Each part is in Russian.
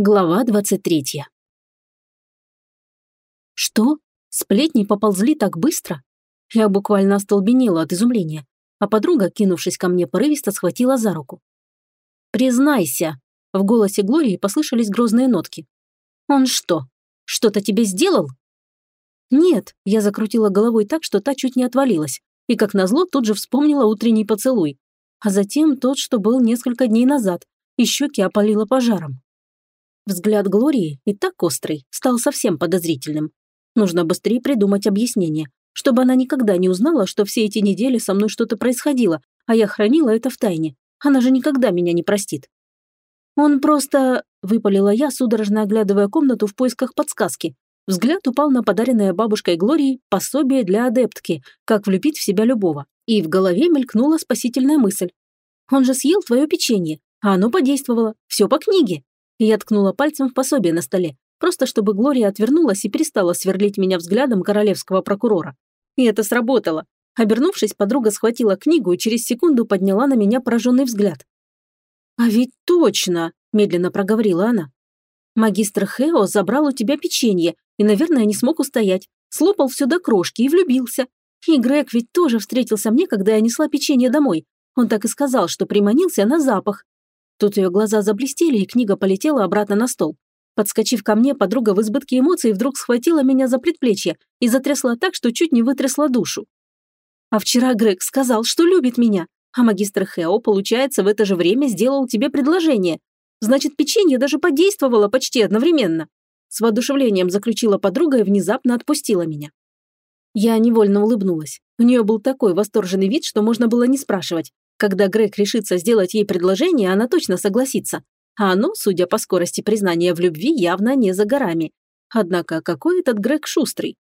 Глава 23. Что? Сплетни поползли так быстро? Я буквально остолбенела от изумления, а подруга, кинувшись ко мне, порывисто схватила за руку. «Признайся!» В голосе Глории послышались грозные нотки. «Он что, что-то тебе сделал?» «Нет», я закрутила головой так, что та чуть не отвалилась, и, как назло, тут же вспомнила утренний поцелуй, а затем тот, что был несколько дней назад, и щеки опалило пожаром. Взгляд Глории, и так острый, стал совсем подозрительным. Нужно быстрее придумать объяснение, чтобы она никогда не узнала, что все эти недели со мной что-то происходило, а я хранила это в тайне. Она же никогда меня не простит. Он просто... Выпалила я, судорожно оглядывая комнату в поисках подсказки. Взгляд упал на подаренное бабушкой Глории пособие для адептки, как влюбить в себя любого. И в голове мелькнула спасительная мысль. Он же съел твое печенье, а оно подействовало. Все по книге. Я ткнула пальцем в пособие на столе, просто чтобы Глория отвернулась и перестала сверлить меня взглядом королевского прокурора. И это сработало. Обернувшись, подруга схватила книгу и через секунду подняла на меня пораженный взгляд. «А ведь точно!» – медленно проговорила она. «Магистр Хео забрал у тебя печенье и, наверное, не смог устоять. Слопал все до крошки и влюбился. И Грег ведь тоже встретился мне, когда я несла печенье домой. Он так и сказал, что приманился на запах. Тут ее глаза заблестели, и книга полетела обратно на стол. Подскочив ко мне, подруга в избытке эмоций вдруг схватила меня за предплечье и затрясла так, что чуть не вытрясла душу. А вчера Грег сказал, что любит меня, а магистр Хео, получается, в это же время сделал тебе предложение. Значит, печенье даже подействовало почти одновременно. С воодушевлением заключила подруга и внезапно отпустила меня. Я невольно улыбнулась. У нее был такой восторженный вид, что можно было не спрашивать. Когда Грег решится сделать ей предложение, она точно согласится. А оно, судя по скорости признания в любви, явно не за горами. Однако какой этот Грег шустрый?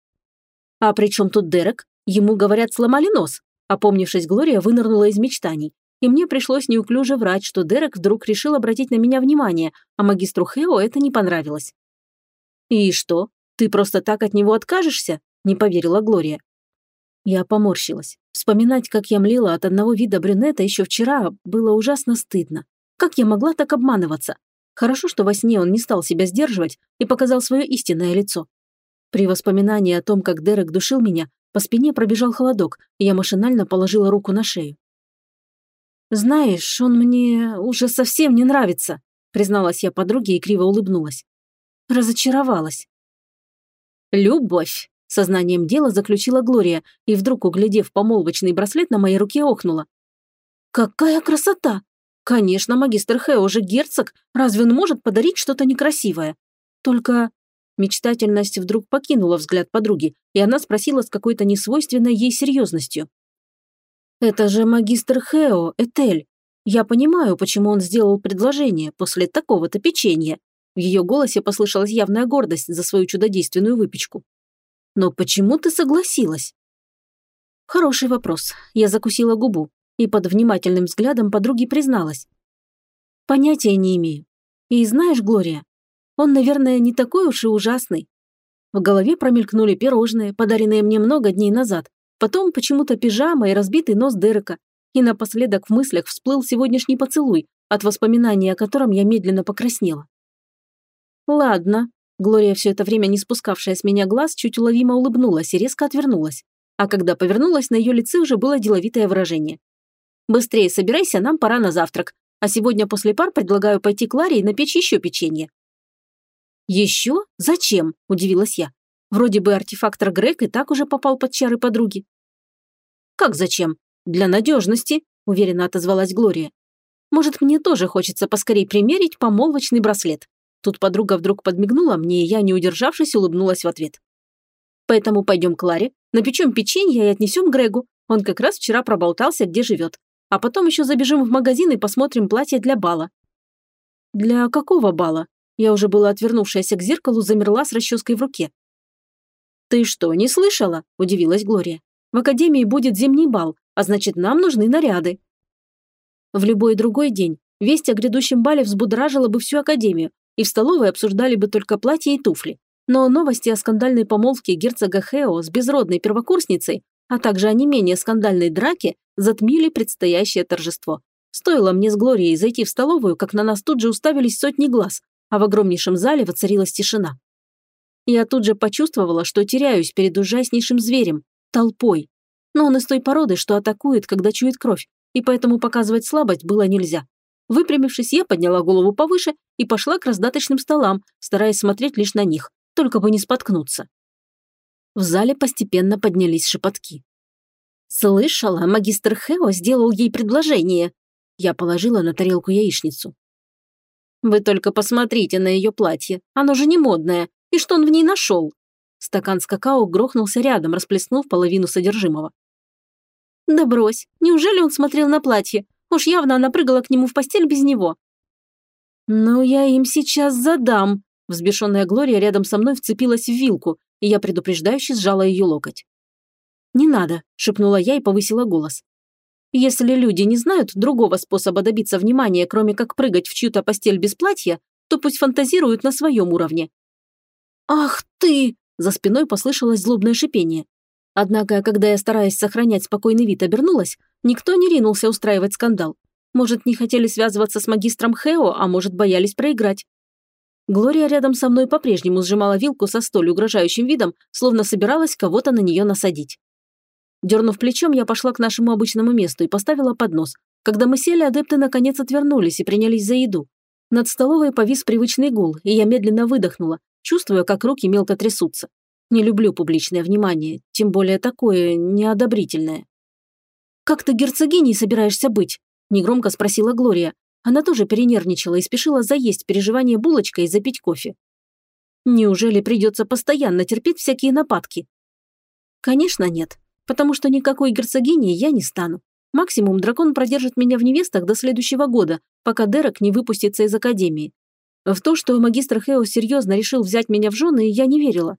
А при чем тут Дерек? Ему, говорят, сломали нос. Опомнившись, Глория вынырнула из мечтаний. И мне пришлось неуклюже врать, что Дерек вдруг решил обратить на меня внимание, а магистру Хео это не понравилось. «И что, ты просто так от него откажешься?» – не поверила Глория. Я поморщилась. Вспоминать, как я млела от одного вида брюнета еще вчера, было ужасно стыдно. Как я могла так обманываться? Хорошо, что во сне он не стал себя сдерживать и показал свое истинное лицо. При воспоминании о том, как Дерек душил меня, по спине пробежал холодок, и я машинально положила руку на шею. «Знаешь, он мне уже совсем не нравится», призналась я подруге и криво улыбнулась. Разочаровалась. «Любовь», Сознанием дела заключила Глория и вдруг, углядев помолвочный браслет на моей руке, охнула. «Какая красота! Конечно, магистр Хэ уже герцог, разве он может подарить что-то некрасивое? Только...» Мечтательность вдруг покинула взгляд подруги, и она спросила с какой-то несвойственной ей серьезностью. «Это же магистр Хео, Этель. Я понимаю, почему он сделал предложение после такого-то печенья». В ее голосе послышалась явная гордость за свою чудодейственную выпечку. Но почему ты согласилась? Хороший вопрос. Я закусила губу и под внимательным взглядом подруги призналась. Понятия не имею. И знаешь, Глория, он, наверное, не такой уж и ужасный. В голове промелькнули пирожные, подаренные мне много дней назад. Потом почему-то пижама и разбитый нос Дерека. И напоследок в мыслях всплыл сегодняшний поцелуй, от воспоминания о котором я медленно покраснела. Ладно, Глория, все это время не спускавшая с меня глаз, чуть уловимо улыбнулась и резко отвернулась. А когда повернулась, на ее лице уже было деловитое выражение. «Быстрее собирайся, нам пора на завтрак. А сегодня после пар предлагаю пойти к Ларе и напечь еще печенье». «Еще? Зачем?» – удивилась я. Вроде бы артефактор Грег и так уже попал под чары подруги. «Как зачем? Для надежности», – уверенно отозвалась Глория. «Может, мне тоже хочется поскорей примерить помолвочный браслет». Тут подруга вдруг подмигнула мне, и я, не удержавшись, улыбнулась в ответ. Поэтому пойдем к Ларе, напечем печенье и отнесем Грегу. Он как раз вчера проболтался, где живет. А потом еще забежим в магазин и посмотрим платье для бала. Для какого бала? Я уже была отвернувшаяся к зеркалу, замерла с расческой в руке. «Ты что, не слышала?» – удивилась Глория. «В академии будет зимний бал, а значит, нам нужны наряды». В любой другой день весть о грядущем бале взбудражила бы всю академию, и в столовой обсуждали бы только платье и туфли. Но новости о скандальной помолвке герцога Хео с безродной первокурсницей, а также о не менее скандальной драке, затмили предстоящее торжество. Стоило мне с Глорией зайти в столовую, как на нас тут же уставились сотни глаз, а в огромнейшем зале воцарилась тишина. Я тут же почувствовала, что теряюсь перед ужаснейшим зверем – толпой. Но он из той породы, что атакует, когда чует кровь, и поэтому показывать слабость было нельзя. Выпрямившись, я подняла голову повыше и пошла к раздаточным столам, стараясь смотреть лишь на них, только бы не споткнуться. В зале постепенно поднялись шепотки. «Слышала, магистр Хео сделал ей предложение». Я положила на тарелку яичницу. «Вы только посмотрите на ее платье, оно же не модное, и что он в ней нашел?» Стакан с какао грохнулся рядом, расплеснув половину содержимого. «Да брось, неужели он смотрел на платье? Уж явно она прыгала к нему в постель без него». «Ну, я им сейчас задам», Взбешенная Глория рядом со мной вцепилась в вилку, и я предупреждающе сжала ее локоть. «Не надо», – шепнула я и повысила голос. «Если люди не знают другого способа добиться внимания, кроме как прыгать в чью-то постель без платья, то пусть фантазируют на своем уровне». «Ах ты!» – за спиной послышалось злобное шипение. Однако, когда я, стараясь сохранять спокойный вид, обернулась, никто не ринулся устраивать скандал. Может, не хотели связываться с магистром Хео, а может, боялись проиграть. Глория рядом со мной по-прежнему сжимала вилку со столь угрожающим видом, словно собиралась кого-то на нее насадить. Дернув плечом, я пошла к нашему обычному месту и поставила поднос. Когда мы сели, адепты наконец отвернулись и принялись за еду. Над столовой повис привычный гул, и я медленно выдохнула, чувствуя, как руки мелко трясутся. Не люблю публичное внимание, тем более такое неодобрительное. «Как ты герцогиней собираешься быть?» – негромко спросила Глория, она тоже перенервничала и спешила заесть переживание булочкой и запить кофе. Неужели придется постоянно терпеть всякие нападки? Конечно, нет, потому что никакой герцогиней я не стану. Максимум дракон продержит меня в невестах до следующего года, пока Дерек не выпустится из академии. В то, что магистр Хео серьезно решил взять меня в жены, я не верила.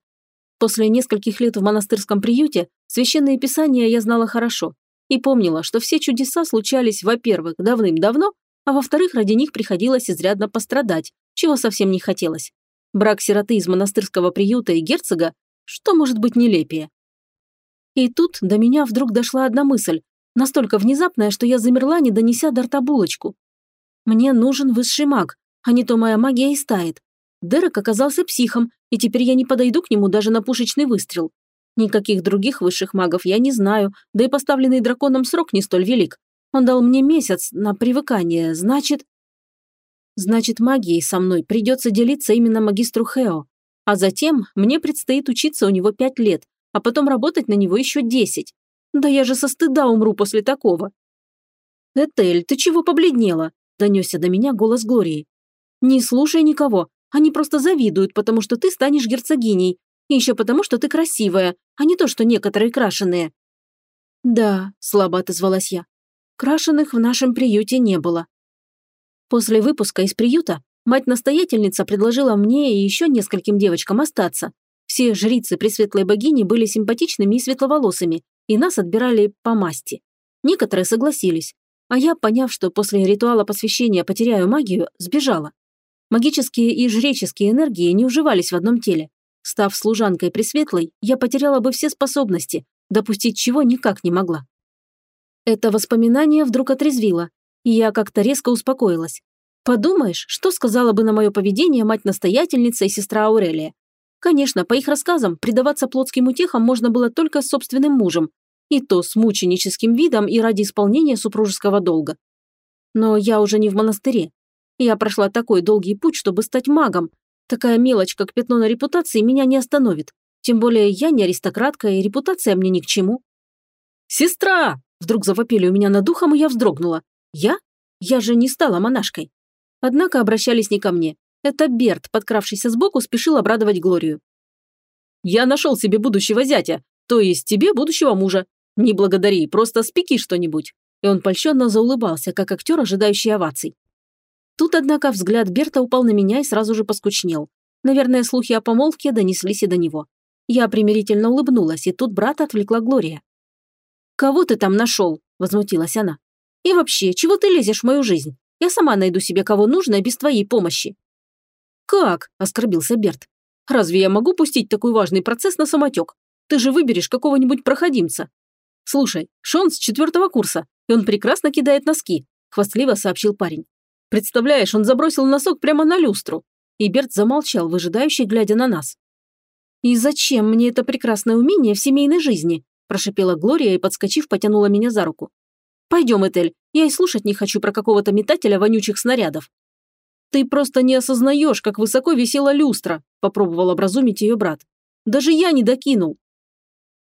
После нескольких лет в монастырском приюте священные писания я знала хорошо и помнила, что все чудеса случались, во-первых, давным-давно, а во-вторых, ради них приходилось изрядно пострадать, чего совсем не хотелось. Брак сироты из монастырского приюта и герцога, что может быть нелепее? И тут до меня вдруг дошла одна мысль, настолько внезапная, что я замерла, не донеся до рта булочку. Мне нужен высший маг, а не то моя магия истает. Дерек оказался психом, и теперь я не подойду к нему даже на пушечный выстрел. Никаких других высших магов я не знаю, да и поставленный драконом срок не столь велик. Он дал мне месяц на привыкание, значит... Значит, магией со мной придется делиться именно магистру Хео. А затем мне предстоит учиться у него пять лет, а потом работать на него еще десять. Да я же со стыда умру после такого. «Этель, ты чего побледнела?» – донесся до меня голос Глории. «Не слушай никого. Они просто завидуют, потому что ты станешь герцогиней. И еще потому, что ты красивая, а не то, что некоторые крашеные». «Да», – слабо отозвалась я. Крашеных в нашем приюте не было. После выпуска из приюта мать-настоятельница предложила мне и еще нескольким девочкам остаться. Все жрицы Пресветлой Богини были симпатичными и светловолосыми, и нас отбирали по масти. Некоторые согласились, а я, поняв, что после ритуала посвящения потеряю магию, сбежала. Магические и жреческие энергии не уживались в одном теле. Став служанкой Пресветлой, я потеряла бы все способности, допустить чего никак не могла. Это воспоминание вдруг отрезвило, и я как-то резко успокоилась. Подумаешь, что сказала бы на мое поведение мать-настоятельница и сестра Аурелия? Конечно, по их рассказам, предаваться плотским утехам можно было только с собственным мужем, и то с мученическим видом и ради исполнения супружеского долга. Но я уже не в монастыре. Я прошла такой долгий путь, чтобы стать магом. Такая мелочь, как пятно на репутации, меня не остановит. Тем более я не аристократка, и репутация мне ни к чему. «Сестра!» Вдруг завопили у меня над духом, и я вздрогнула. Я? Я же не стала монашкой. Однако обращались не ко мне. Это Берт, подкравшийся сбоку, спешил обрадовать Глорию. «Я нашел себе будущего зятя, то есть тебе будущего мужа. Не благодари, просто спеки что-нибудь». И он польщенно заулыбался, как актер, ожидающий оваций. Тут, однако, взгляд Берта упал на меня и сразу же поскучнел. Наверное, слухи о помолвке донеслись и до него. Я примирительно улыбнулась, и тут брата отвлекла Глория. «Кого ты там нашел?» – возмутилась она. «И вообще, чего ты лезешь в мою жизнь? Я сама найду себе кого нужно без твоей помощи». «Как?» – оскорбился Берт. «Разве я могу пустить такой важный процесс на самотек? Ты же выберешь какого-нибудь проходимца». «Слушай, Шон с четвертого курса, и он прекрасно кидает носки», – хвастливо сообщил парень. «Представляешь, он забросил носок прямо на люстру. и Берт замолчал, выжидающий, глядя на нас. «И зачем мне это прекрасное умение в семейной жизни?» прошипела Глория и, подскочив, потянула меня за руку. «Пойдем, Этель, я и слушать не хочу про какого-то метателя вонючих снарядов». «Ты просто не осознаешь, как высоко висела люстра», попробовал образумить ее брат. «Даже я не докинул».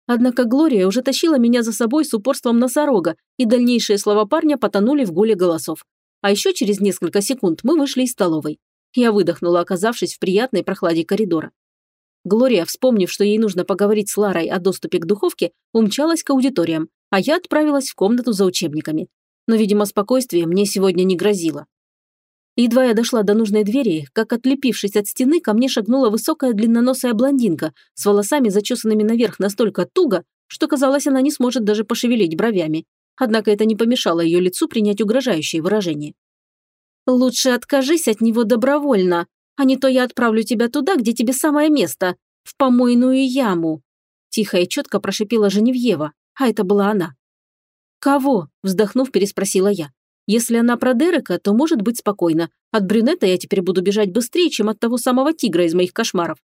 Однако Глория уже тащила меня за собой с упорством носорога, и дальнейшие слова парня потонули в гуле голосов. А еще через несколько секунд мы вышли из столовой. Я выдохнула, оказавшись в приятной прохладе коридора. Глория, вспомнив, что ей нужно поговорить с Ларой о доступе к духовке, умчалась к аудиториям, а я отправилась в комнату за учебниками. Но, видимо, спокойствие мне сегодня не грозило. Едва я дошла до нужной двери, как, отлепившись от стены, ко мне шагнула высокая длинноносая блондинка с волосами, зачесанными наверх настолько туго, что, казалось, она не сможет даже пошевелить бровями. Однако это не помешало ее лицу принять угрожающее выражение. «Лучше откажись от него добровольно, а не то я отправлю тебя туда, где тебе самое место, в помойную яму», тихо и четко прошипела Женевьева, а это была она. «Кого?» – вздохнув, переспросила я. Если она про Дерека, то может быть спокойно. От брюнета я теперь буду бежать быстрее, чем от того самого тигра из моих кошмаров.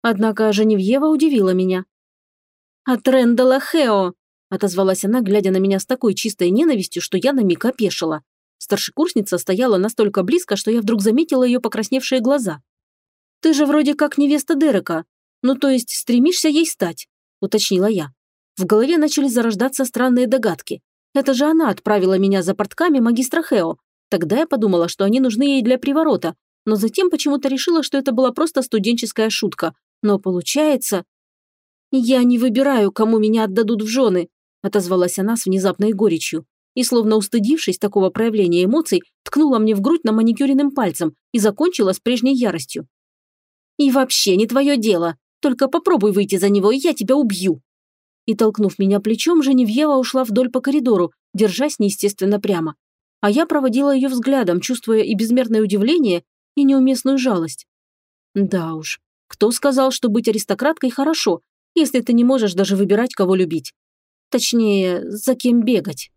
Однако Женевьева удивила меня. «От Рэндала Хео!» – отозвалась она, глядя на меня с такой чистой ненавистью, что я на миг опешила. Старшекурсница стояла настолько близко, что я вдруг заметила ее покрасневшие глаза. «Ты же вроде как невеста Дерека. Ну, то есть стремишься ей стать», – уточнила я. В голове начали зарождаться странные догадки. Это же она отправила меня за портками магистра Хео. Тогда я подумала, что они нужны ей для приворота, но затем почему-то решила, что это была просто студенческая шутка. Но получается... «Я не выбираю, кому меня отдадут в жены», отозвалась она с внезапной горечью. И, словно устыдившись такого проявления эмоций, ткнула мне в грудь на маникюренным пальцем и закончила с прежней яростью. «И вообще не твое дело. Только попробуй выйти за него, и я тебя убью» и, толкнув меня плечом, Женевьева ушла вдоль по коридору, держась неестественно прямо. А я проводила ее взглядом, чувствуя и безмерное удивление, и неуместную жалость. Да уж, кто сказал, что быть аристократкой хорошо, если ты не можешь даже выбирать, кого любить? Точнее, за кем бегать?